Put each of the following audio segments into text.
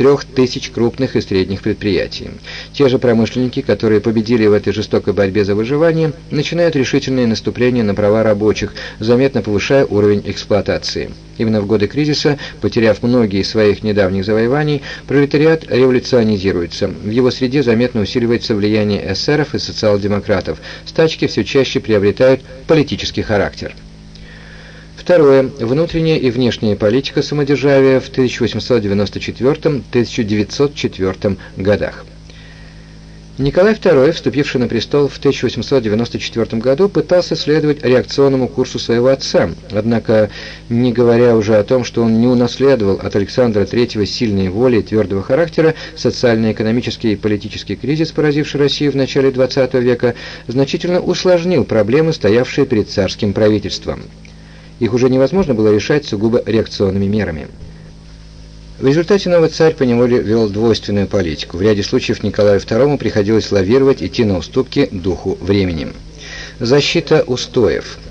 трех тысяч крупных и средних предприятий. Те же промышленники, которые победили в этой жестокой борьбе за выживание, начинают решительное наступление на права рабочих, заметно повышая уровень эксплуатации. Именно в годы кризиса, потеряв многие из своих недавних завоеваний, пролетариат революционизируется. В его среде заметно усиливается влияние эсеров и социал-демократов. Стачки все чаще приобретают политический характер. Второе. Внутренняя и внешняя политика самодержавия в 1894-1904 годах. Николай II, вступивший на престол в 1894 году, пытался следовать реакционному курсу своего отца, однако, не говоря уже о том, что он не унаследовал от Александра III сильной воли и твердого характера, социально-экономический и политический кризис, поразивший Россию в начале XX века, значительно усложнил проблемы, стоявшие перед царским правительством. Их уже невозможно было решать сугубо реакционными мерами. В результате новый царь поневоле вел двойственную политику. В ряде случаев Николаю II приходилось лавировать, идти на уступки духу времени. Защита устоев –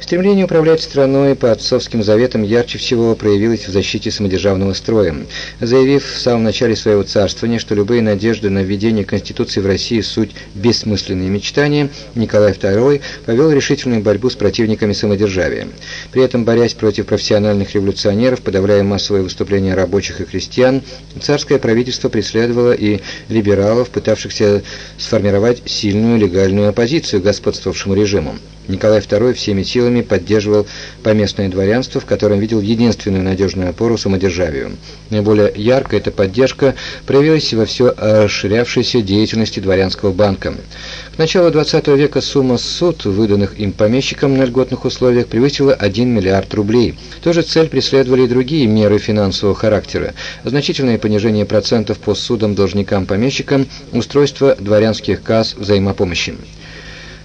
Стремление управлять страной по отцовским заветам ярче всего проявилось в защите самодержавного строя. Заявив в самом начале своего царствования, что любые надежды на введение Конституции в России суть бессмысленные мечтания, Николай II повел решительную борьбу с противниками самодержавия. При этом, борясь против профессиональных революционеров, подавляя массовые выступления рабочих и крестьян, царское правительство преследовало и либералов, пытавшихся сформировать сильную легальную оппозицию господствовавшему режиму. Николай II всеми силами поддерживал поместное дворянство, в котором видел единственную надежную опору самодержавию. Наиболее ярко эта поддержка проявилась во все расширявшейся деятельности дворянского банка. К началу XX века сумма суд, выданных им помещикам на льготных условиях, превысила 1 миллиард рублей. Ту же цель преследовали и другие меры финансового характера. Значительное понижение процентов по судам должникам-помещикам, устройство дворянских касс взаимопомощи.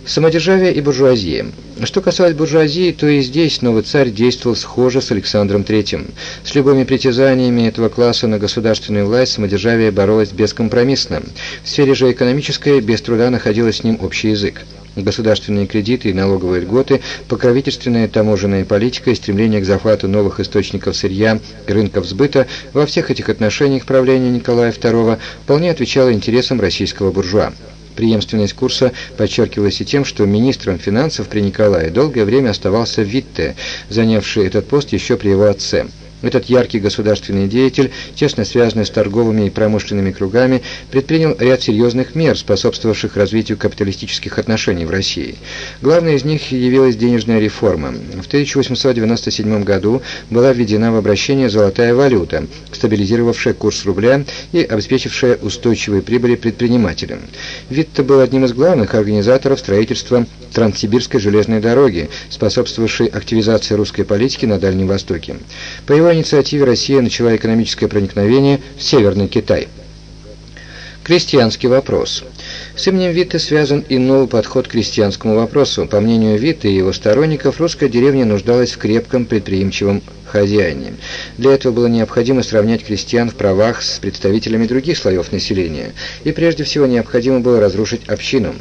Самодержавие и буржуазия. Что касалось буржуазии, то и здесь новый царь действовал схоже с Александром III. С любыми притязаниями этого класса на государственную власть самодержавие боролось бескомпромиссно. В сфере же экономической без труда находило с ним общий язык. Государственные кредиты и налоговые льготы, покровительственная таможенная политика и стремление к захвату новых источников сырья и рынков сбыта во всех этих отношениях правления Николая II вполне отвечало интересам российского буржуа. Преемственность курса подчеркивалась и тем, что министром финансов при Николае долгое время оставался Витте, занявший этот пост еще при его отце. Этот яркий государственный деятель, тесно связанный с торговыми и промышленными кругами, предпринял ряд серьезных мер, способствовавших развитию капиталистических отношений в России. Главной из них явилась денежная реформа. В 1897 году была введена в обращение золотая валюта, стабилизировавшая курс рубля и обеспечившая устойчивые прибыли предпринимателям. Витте был одним из главных организаторов строительства Транссибирской железной дороги, способствовавшей активизации русской политики на Дальнем Востоке. По его инициативе Россия начала экономическое проникновение в Северный Китай. Крестьянский вопрос. С именем Витте связан и новый подход к крестьянскому вопросу. По мнению Витте и его сторонников, русская деревня нуждалась в крепком предприимчивом хозяине. Для этого было необходимо сравнять крестьян в правах с представителями других слоев населения, и прежде всего необходимо было разрушить общину,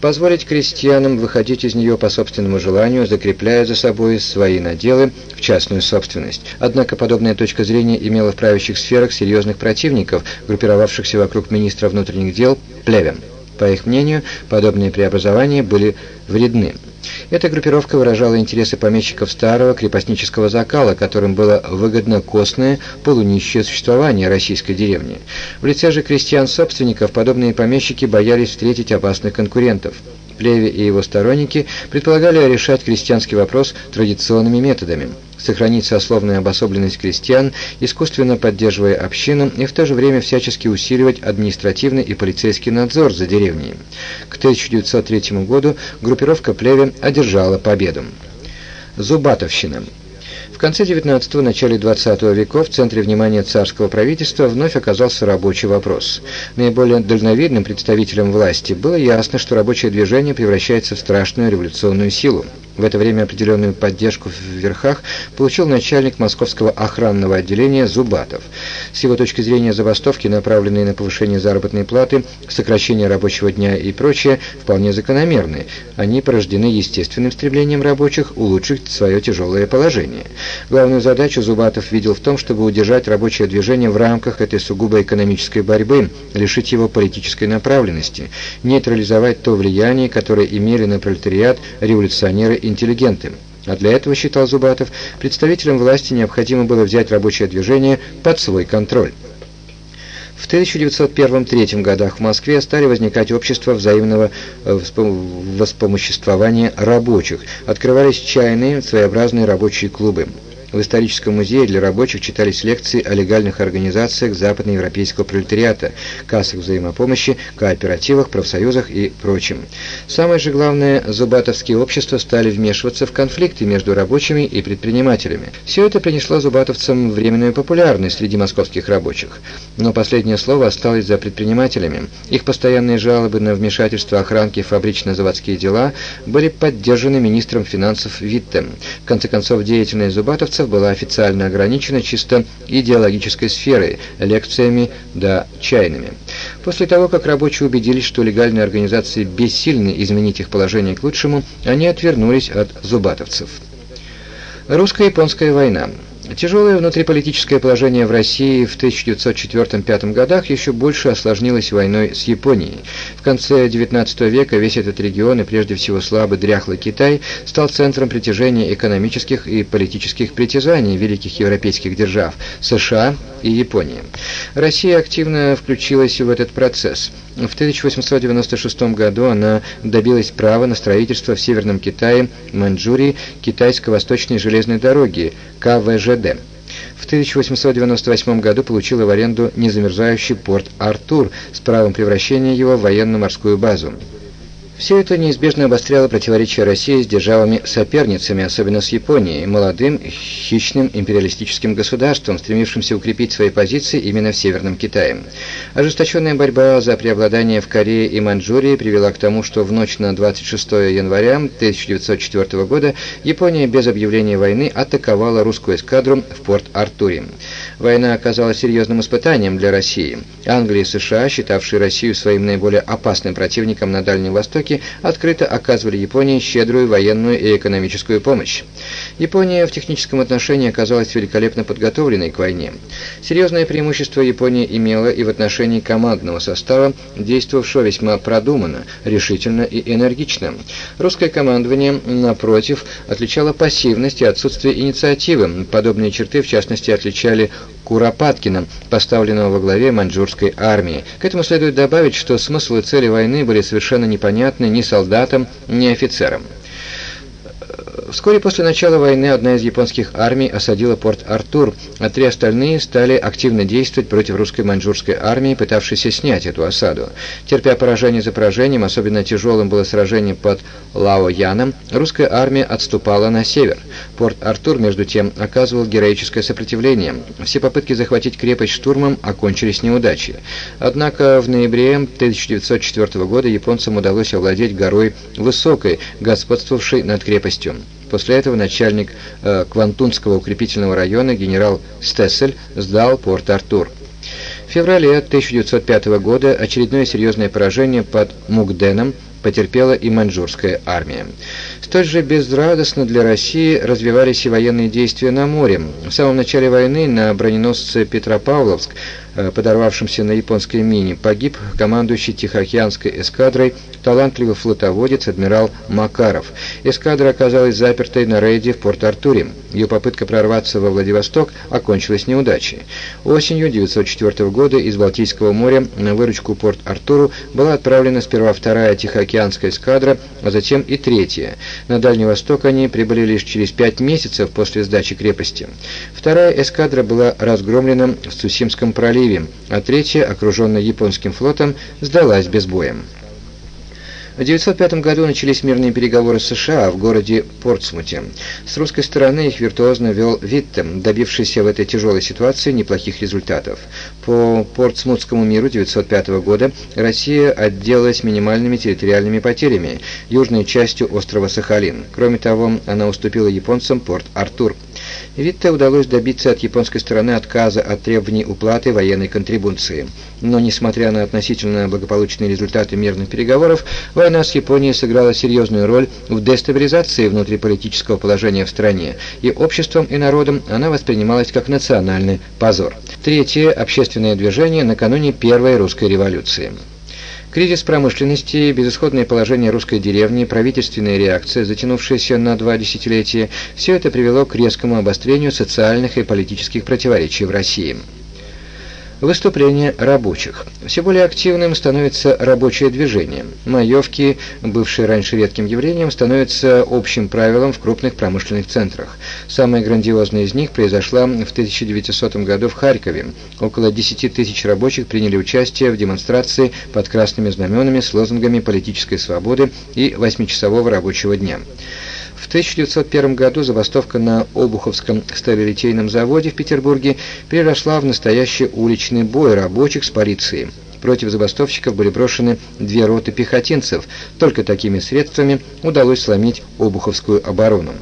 позволить крестьянам выходить из нее по собственному желанию, закрепляя за собой свои наделы в частную собственность. Однако подобная точка зрения имела в правящих сферах серьезных противников, группировавшихся вокруг министра внутренних дел Плевен. По их мнению, подобные преобразования были вредны. Эта группировка выражала интересы помещиков старого крепостнического закала, которым было выгодно костное, полунищее существование российской деревни. В лице же крестьян-собственников подобные помещики боялись встретить опасных конкурентов. Плеве и его сторонники предполагали решать крестьянский вопрос традиционными методами сохранить сословную обособленность крестьян, искусственно поддерживая общину и в то же время всячески усиливать административный и полицейский надзор за деревней. К 1903 году группировка Плеве одержала победу. Зубатовщина конце XIX – начале XX веков в центре внимания царского правительства вновь оказался рабочий вопрос. Наиболее дальновидным представителям власти было ясно, что рабочее движение превращается в страшную революционную силу. В это время определенную поддержку в верхах получил начальник московского охранного отделения Зубатов. С его точки зрения забастовки, направленные на повышение заработной платы, сокращение рабочего дня и прочее, вполне закономерны. Они порождены естественным стремлением рабочих улучшить свое тяжелое положение. Главную задачу Зубатов видел в том, чтобы удержать рабочее движение в рамках этой сугубо экономической борьбы, лишить его политической направленности, нейтрализовать то влияние, которое имели на пролетариат революционеры-интеллигенты. А для этого, считал Зубатов, представителям власти необходимо было взять рабочее движение под свой контроль. В 1901-1903 годах в Москве стали возникать общества взаимного э, воспомоществования рабочих, открывались чайные своеобразные рабочие клубы. В историческом музее для рабочих читались лекции о легальных организациях западноевропейского пролетариата, кассах взаимопомощи, кооперативах, профсоюзах и прочем. Самое же главное, зубатовские общества стали вмешиваться в конфликты между рабочими и предпринимателями. Все это принесло зубатовцам временную популярность среди московских рабочих. Но последнее слово осталось за предпринимателями. Их постоянные жалобы на вмешательство охранки в фабрично-заводские дела были поддержаны министром финансов Виттем. В конце концов, деятельность зубатовцев курсов была официально ограничена чисто идеологической сферой, лекциями да чайными. После того, как рабочие убедились, что легальные организации бессильны изменить их положение к лучшему, они отвернулись от зубатовцев. Русско-японская война Тяжелое внутриполитическое положение в России в 1904-1905 годах еще больше осложнилось войной с Японией. В конце XIX века весь этот регион, и прежде всего слабый дряхлый Китай, стал центром притяжения экономических и политических притязаний великих европейских держав – США и Японии. Россия активно включилась в этот процесс. В 1896 году она добилась права на строительство в Северном Китае, Маньчжурии, Китайско-Восточной железной дороги, КВЖД. В 1898 году получила в аренду незамерзающий порт Артур с правом превращения его в военно-морскую базу. Все это неизбежно обостряло противоречия России с державами-соперницами, особенно с Японией, молодым, хищным империалистическим государством, стремившимся укрепить свои позиции именно в Северном Китае. Ожесточенная борьба за преобладание в Корее и Маньчжурии привела к тому, что в ночь на 26 января 1904 года Япония без объявления войны атаковала русскую эскадру в порт Артуре. Война оказалась серьезным испытанием для России. Англия и США, считавшие Россию своим наиболее опасным противником на Дальнем Востоке, открыто оказывали Японии щедрую военную и экономическую помощь. Япония в техническом отношении оказалась великолепно подготовленной к войне. Серьезное преимущество Япония имела и в отношении командного состава, действовавшего весьма продуманно, решительно и энергично. Русское командование, напротив, отличало пассивность и отсутствие инициативы. Подобные черты, в частности, отличали Куропаткина, поставленного во главе маньчжурской армии. К этому следует добавить, что смысл и цели войны были совершенно непонятны ни солдатам, ни офицерам. Вскоре после начала войны одна из японских армий осадила порт Артур, а три остальные стали активно действовать против русской маньчжурской армии, пытавшейся снять эту осаду. Терпя поражение за поражением, особенно тяжелым было сражение под Лао-Яном, русская армия отступала на север. Порт Артур, между тем, оказывал героическое сопротивление. Все попытки захватить крепость штурмом окончились неудачей. Однако в ноябре 1904 года японцам удалось овладеть горой Высокой, господствовавшей над крепостью. После этого начальник э, Квантунского укрепительного района генерал Стессель сдал Порт-Артур. В феврале 1905 года очередное серьезное поражение под Мугденом потерпела и маньчжурская армия. Столь же безрадостно для России развивались и военные действия на море. В самом начале войны на броненосце Петропавловск подорвавшемся на японской мине, погиб командующий Тихоокеанской эскадрой талантливый флотоводец адмирал Макаров. Эскадра оказалась запертой на рейде в Порт-Артуре. Ее попытка прорваться во Владивосток окончилась неудачей. Осенью 1904 года из Балтийского моря на выручку Порт-Артуру была отправлена сперва вторая Тихоокеанская эскадра, а затем и третья. На Дальний Восток они прибыли лишь через пять месяцев после сдачи крепости. Вторая эскадра была разгромлена в Цусимском проливе, а третья, окруженная японским флотом, сдалась без боя. В 1905 году начались мирные переговоры США в городе Портсмуте. С русской стороны их виртуозно вел Витте, добившийся в этой тяжелой ситуации неплохих результатов. По Портсмутскому миру 1905 года Россия отделалась минимальными территориальными потерями, южной частью острова Сахалин. Кроме того, она уступила японцам порт Артур. Витте удалось добиться от японской стороны отказа от требований уплаты военной контрибуции. Но, несмотря на относительно благополучные результаты мирных переговоров, война с Японией сыграла серьезную роль в дестабилизации внутриполитического положения в стране, и обществом и народом она воспринималась как национальный позор. Третье – общественное движение накануне Первой русской революции. Кризис промышленности, безысходное положение русской деревни, правительственная реакция, затянувшаяся на два десятилетия – все это привело к резкому обострению социальных и политических противоречий в России. Выступления рабочих. Все более активным становится рабочее движение. Маевки, бывшие раньше редким явлением, становятся общим правилом в крупных промышленных центрах. Самая грандиозная из них произошла в 1900 году в Харькове. Около 10 тысяч рабочих приняли участие в демонстрации под красными знаменами с лозунгами политической свободы и восьмичасового рабочего дня. В 1901 году забастовка на Обуховском сталелитейном заводе в Петербурге переросла в настоящий уличный бой рабочих с полицией. Против забастовщиков были брошены две роты пехотинцев. Только такими средствами удалось сломить Обуховскую оборону.